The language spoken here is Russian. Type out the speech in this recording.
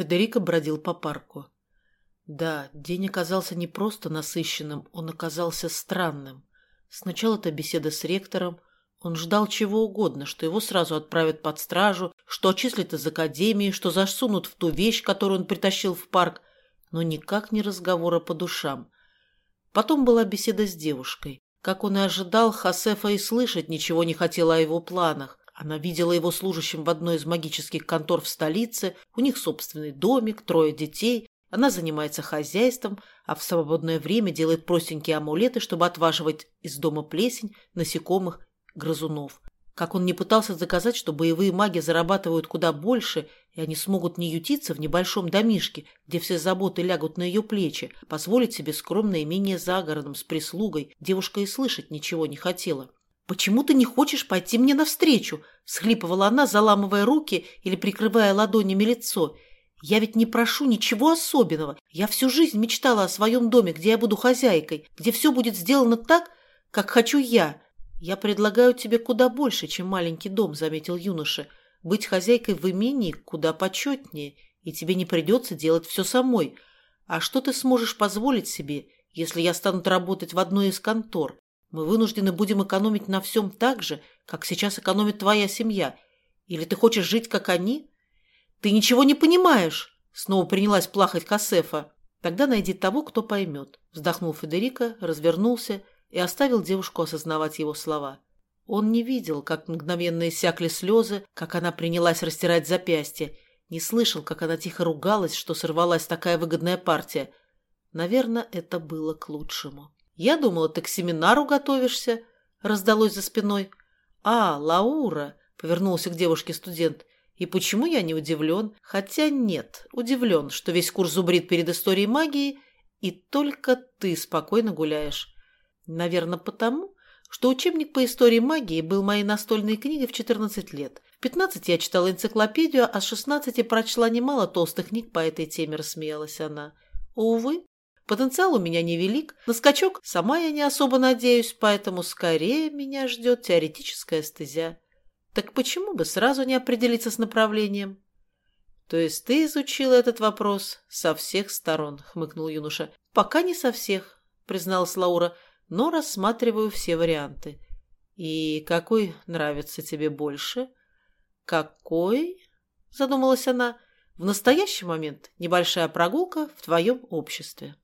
Федерико бродил по парку. Да, день оказался не просто насыщенным, он оказался странным. Сначала это беседа с ректором. Он ждал чего угодно, что его сразу отправят под стражу, что отчислят из академии, что засунут в ту вещь, которую он притащил в парк, но никак не разговора по душам. Потом была беседа с девушкой. Как он и ожидал, Хасефа и слышать ничего не хотела о его планах. Она видела его служащим в одной из магических контор в столице, у них собственный домик, трое детей, она занимается хозяйством, а в свободное время делает простенькие амулеты, чтобы отваживать из дома плесень, насекомых, грызунов. Как он не пытался доказать, что боевые маги зарабатывают куда больше, и они смогут не ютиться в небольшом домишке, где все заботы лягут на ее плечи, позволить себе скромное имение за городом с прислугой, девушка и слышать ничего не хотела. «Почему ты не хочешь пойти мне навстречу?» – всхлипывала она, заламывая руки или прикрывая ладонями лицо. «Я ведь не прошу ничего особенного. Я всю жизнь мечтала о своем доме, где я буду хозяйкой, где все будет сделано так, как хочу я. Я предлагаю тебе куда больше, чем маленький дом», – заметил юноша. «Быть хозяйкой в имении куда почетнее, и тебе не придется делать все самой. А что ты сможешь позволить себе, если я стану работать в одной из контор? Мы вынуждены будем экономить на всем так же, как сейчас экономит твоя семья. Или ты хочешь жить, как они? Ты ничего не понимаешь!» Снова принялась плахать Кассефа. «Тогда найди того, кто поймет», – вздохнул Федерико, развернулся и оставил девушку осознавать его слова. Он не видел, как мгновенно иссякли слезы, как она принялась растирать запястье, не слышал, как она тихо ругалась, что сорвалась такая выгодная партия. Наверное, это было к лучшему. «Я думала, ты к семинару готовишься», — раздалось за спиной. «А, Лаура», — повернулся к девушке студент. «И почему я не удивлен? Хотя нет, удивлен, что весь курс зубрит перед историей магии, и только ты спокойно гуляешь. Наверное, потому, что учебник по истории магии был моей настольной книгой в 14 лет. В 15 я читала энциклопедию, а с 16 прочла немало толстых книг по этой теме, рассмеялась она. Увы, Потенциал у меня невелик. На скачок сама я не особо надеюсь, поэтому скорее меня ждет теоретическая стезя. Так почему бы сразу не определиться с направлением? То есть ты изучила этот вопрос со всех сторон, хмыкнул юноша. Пока не со всех, призналась Лаура, но рассматриваю все варианты. И какой нравится тебе больше? Какой? Задумалась она. В настоящий момент небольшая прогулка в твоем обществе.